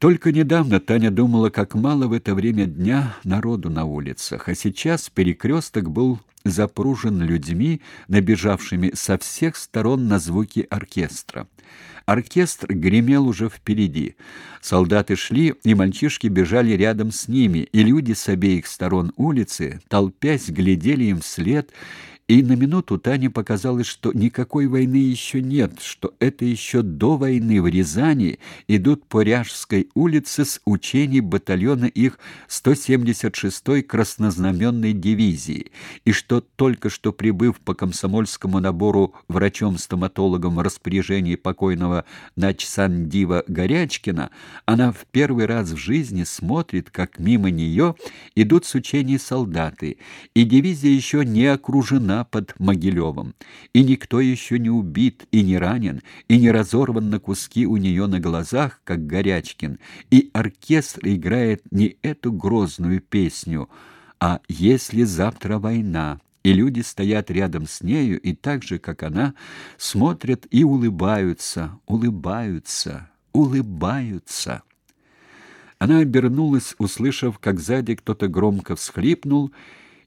Только недавно Таня думала, как мало в это время дня народу на улицах, а сейчас перекресток был запружен людьми, набежавшими со всех сторон на звуки оркестра. Оркестр гремел уже впереди. Солдаты шли, и мальчишки бежали рядом с ними, и люди с обеих сторон улицы, толпясь, глядели им вслед и на минуту Тане показалось, что никакой войны еще нет, что это еще до войны в Рязани идут по Ряжской улице с учений батальона их 176-й краснознаменной дивизии, и что только что прибыв по комсомольскому набору врачом-стоматологом в распоряжении покойного начсандива Горячкина, она в первый раз в жизни смотрит, как мимо нее идут с учений солдаты, и дивизия еще не окружена под Могилевым, и никто еще не убит и не ранен, и не разорван на куски у нее на глазах, как Горячкин, и оркестр играет не эту грозную песню, а «Если завтра война», и люди стоят рядом с нею и так же, как она, смотрят и улыбаются, улыбаются, улыбаются. Она обернулась, услышав, как сзади кто-то громко всхлипнул,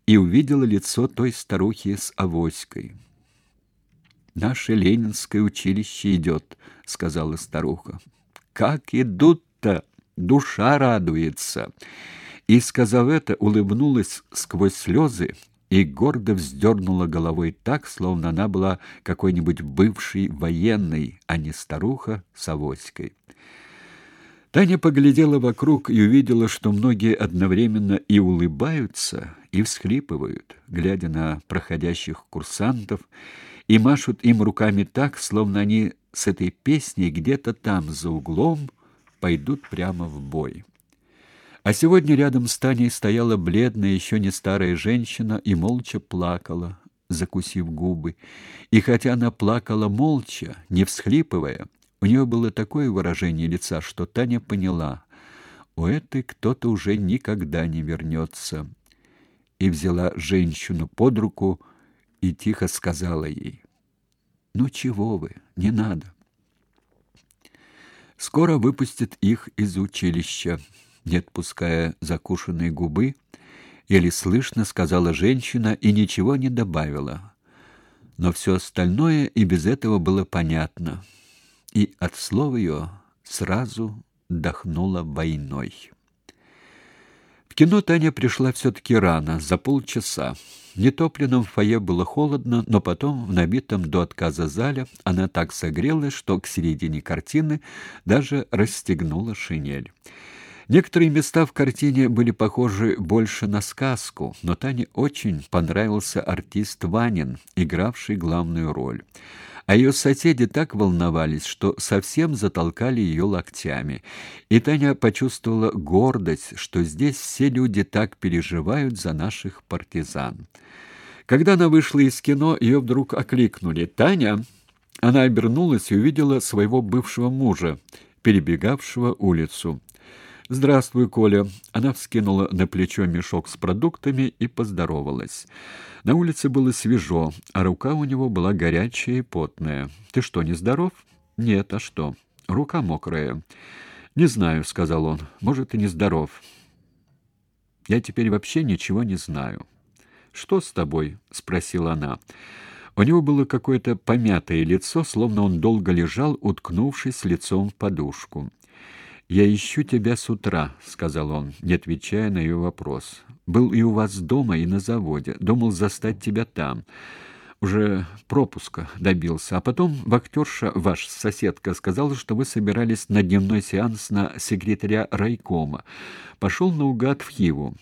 и увидела лицо той старухи с авоськой. «Наше Ленинское училище идет», — сказала старуха. «Как идут-то! Душа радуется!» И, сказав это, улыбнулась сквозь слезы и гордо вздернула головой так, словно она была какой-нибудь бывший военный, а не старуха с авоськой. Таня поглядела вокруг и увидела, что многие одновременно и улыбаются, и всхлипывают, глядя на проходящих курсантов, и машут им руками так, словно они с этой песней где-то там за углом пойдут прямо в бой. А сегодня рядом с Таней стояла бледная, еще не старая женщина и молча плакала, закусив губы. И хотя она плакала молча, не всхлипывая, у нее было такое выражение лица, что Таня поняла, у этой кто-то уже никогда не вернется. И взяла женщину под руку и тихо сказала ей, «Ну чего вы, не надо». Скоро выпустят их из училища, не отпуская закушенные губы, еле слышно сказала женщина и ничего не добавила. Но все остальное и без этого было понятно и от слов ее сразу дохнуло войной. В кино Таня пришла все-таки рано, за полчаса. В нетопленном фойе было холодно, но потом в набитом до отказа зале она так согрелась, что к середине картины даже расстегнула шинель. Некоторые места в картине были похожи больше на сказку, но Тане очень понравился артист Ванин, игравший главную роль а ее соседи так волновались, что совсем затолкали ее локтями. И Таня почувствовала гордость, что здесь все люди так переживают за наших партизан. Когда она вышла из кино, ее вдруг окликнули: "Таня!" Она обернулась и увидела своего бывшего мужа, перебегавшего улицу. «Здравствуй, Коля!» Она вскинула на плечо мешок с продуктами и поздоровалась. На улице было свежо, а рука у него была горячая и потная. «Ты что, не здоров?» «Нет, а что?» «Рука мокрая». «Не знаю», — сказал он. «Может, и не здоров». «Я теперь вообще ничего не знаю». «Что с тобой?» — спросила она. У него было какое-то помятое лицо, словно он долго лежал, уткнувшись лицом в подушку. «Я ищу тебя с утра», — сказал он, не отвечая на ее вопрос. «Был и у вас дома, и на заводе. Думал застать тебя там. Уже пропуска добился. А потом вахтерша, ваша соседка, сказала, что вы собирались на дневной сеанс на секретаря райкома. Пошел наугад в Хиву.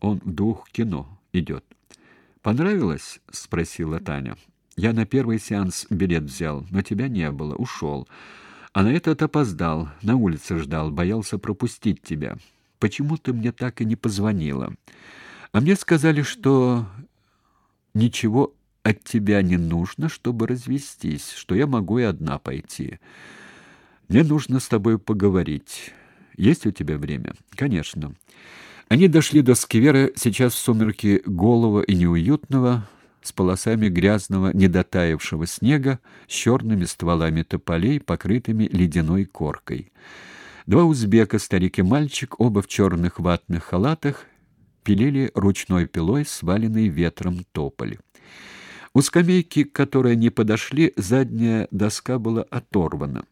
Он в двух кино идет». «Понравилось?» — спросила Таня. «Я на первый сеанс билет взял, но тебя не было. Ушел». А на этот опоздал, на улице ждал, боялся пропустить тебя. Почему ты мне так и не позвонила? А мне сказали, что ничего от тебя не нужно, чтобы развестись, что я могу и одна пойти. Мне нужно с тобой поговорить. Есть у тебя время? Конечно. Они дошли до сквера, сейчас в сумерки голого и неуютного, с полосами грязного, недотаявшего снега, с черными стволами тополей, покрытыми ледяной коркой. Два узбека, старик и мальчик, оба в черных ватных халатах, пилили ручной пилой сваленный ветром тополь. У скамейки, к которой они подошли, задняя доска была оторвана.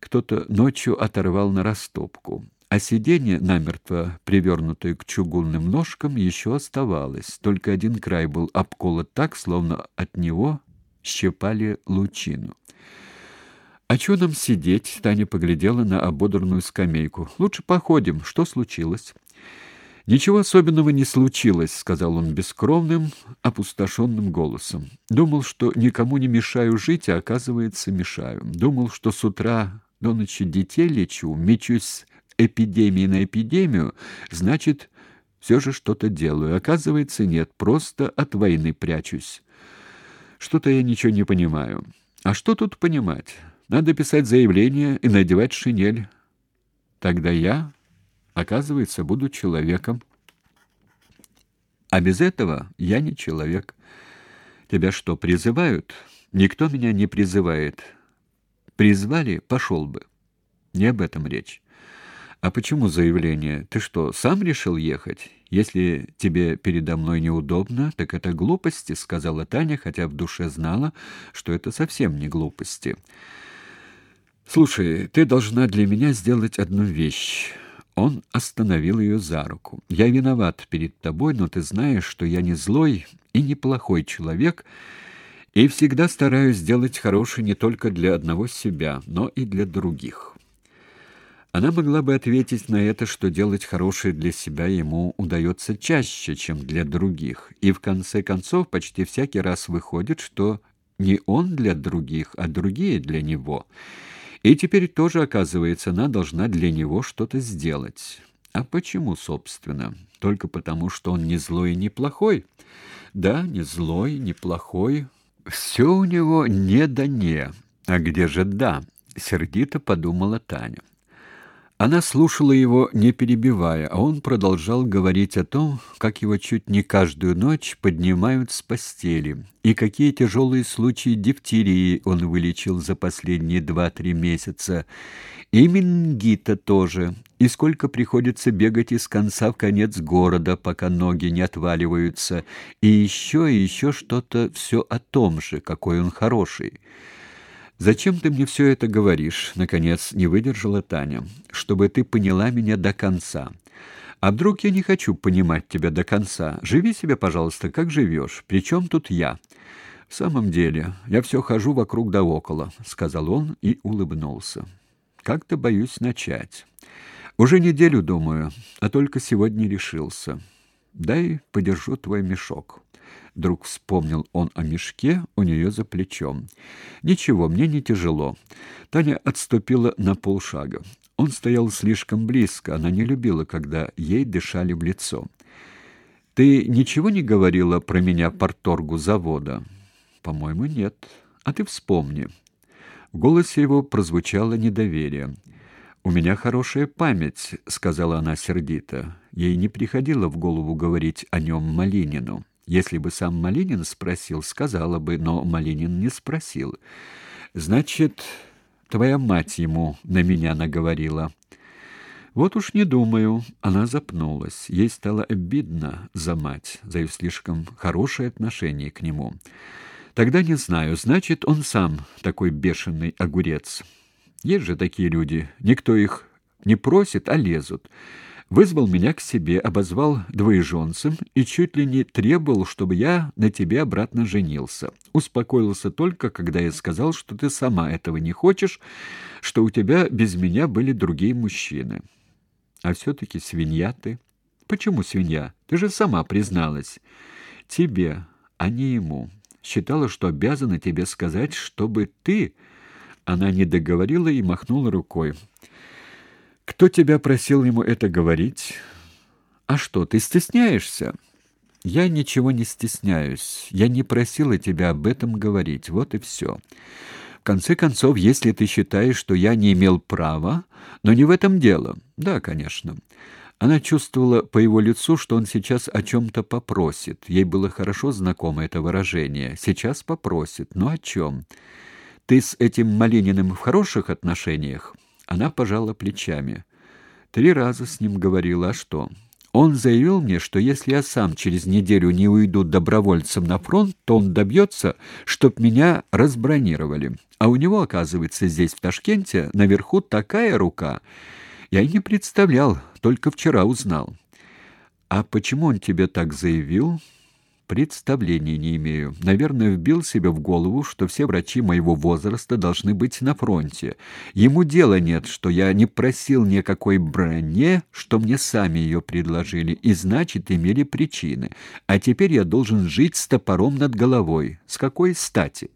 Кто-то ночью оторвал на растопку, а сиденье, намертво привернутое к чугунным ножкам, еще оставалось. Только один край был обколот так, словно от него щипали лучину. «А чё нам сидеть?» — Таня поглядела на ободранную скамейку. «Лучше походим. Что случилось?» «Ничего особенного не случилось», — сказал он бескровным, опустошенным голосом. «Думал, что никому не мешаю жить, а оказывается, мешаю. Думал, что с утра до ночи детей лечу, мечусь эпидемии на эпидемию, значит, все же что-то делаю. Оказывается, нет, просто от войны прячусь. Что-то я ничего не понимаю. А что тут понимать?» Надо писать заявление и надевать шинель. Тогда я, оказывается, буду человеком. А без этого я не человек. Тебя что, призывают? Никто меня не призывает. Призвали, пошел бы. Не об этом речь. А почему заявление? Ты что, сам решил ехать? Если тебе передо мной неудобно, так это глупости, сказала Таня, хотя в душе знала, что это совсем не глупости. Слушай, ты должна для меня сделать одну вещь. Он остановил ее за руку. Я виноват перед тобой, но ты знаешь, что я не злой и не плохой человек, и всегда стараюсь сделать хорошее не только для одного себя, но и для других. Она могла бы ответить на это, что делать хорошее для себя ему удается чаще, чем для других. И в конце концов почти всякий раз выходит, что не он для других, а другие для него. И теперь тоже, оказывается, она должна для него что-то сделать. А почему, собственно? Только потому, что он не злой и не плохой? Да, не злой, не плохой. Все у него не да не. А где же да? Сердито подумала Таня. Она слушала его, не перебивая, а он продолжал говорить о том, как его чуть не каждую ночь поднимают с постели, и какие тяжелые случаи дифтерии он вылечил за последние два-три месяца, и менингита тоже, и сколько приходится бегать из конца в конец города, пока ноги не отваливаются, и еще и еще что-то все о том же, какой он хороший. Зачем ты мне все это говоришь? наконец не выдержала Таня. Чтобы ты поняла меня до конца. А вдруг я не хочу понимать тебя до конца? Живи себе, пожалуйста, как живешь. Причем тут я? В самом деле, я все хожу вокруг да около, сказал он и улыбнулся. Как-то боюсь начать. Уже неделю думаю, а только сегодня решился. Дай подержу твой мешок. Вдруг вспомнил он о мешке у нее за плечом. Ничего, мне не тяжело. Таня отступила на полшага. Он стоял слишком близко, она не любила, когда ей дышали в лицо. Ты ничего не говорила про меня порторгу завода? По-моему, нет. А ты вспомни. В голосе его прозвучало недоверие. У меня хорошая память, сказала она сердито. Ей не приходило в голову говорить о нем Малинину. Если бы сам Малинин спросил, сказала бы, но Малинин не спросил. Значит, твоя мать ему на меня наговорила. Вот уж не думаю, она запнулась. Ей стало обидно за мать, за ее слишком хорошее отношение к нему. Тогда не знаю, значит, он сам такой бешеный огурец. Есть же такие люди, никто их не просит, а лезут вызвал меня к себе, обозвал двоеженцем и чуть ли не требовал, чтобы я на тебе обратно женился. Успокоился только, когда я сказал, что ты сама этого не хочешь, что у тебя без меня были другие мужчины. А все-таки свинья ты. Почему свинья? Ты же сама призналась. Тебе, а не ему. Считала, что обязана тебе сказать, чтобы ты... Она не договорила и махнула рукой. Кто тебя просил ему это говорить? А что, ты стесняешься? Я ничего не стесняюсь. Я не просила тебя об этом говорить. Вот и все. В конце концов, если ты считаешь, что я не имел права, но не в этом дело. Да, конечно. Она чувствовала по его лицу, что он сейчас о чем то попросит. Ей было хорошо знакомо это выражение. Сейчас попросит. Но о чем? Ты с этим Малининым в хороших отношениях? Она пожала плечами. Три раза с ним говорила, а что? Он заявил мне, что если я сам через неделю не уйду добровольцем на фронт, то он добьется, чтоб меня разбронировали. А у него, оказывается, здесь, в Ташкенте, наверху такая рука. Я и не представлял, только вчера узнал. А почему он тебе так заявил? Представления не имею. Наверное, вбил себе в голову, что все врачи моего возраста должны быть на фронте. Ему дела нет, что я не просил никакой броне, что мне сами ее предложили, и значит, имели причины. А теперь я должен жить с топором над головой. С какой стати?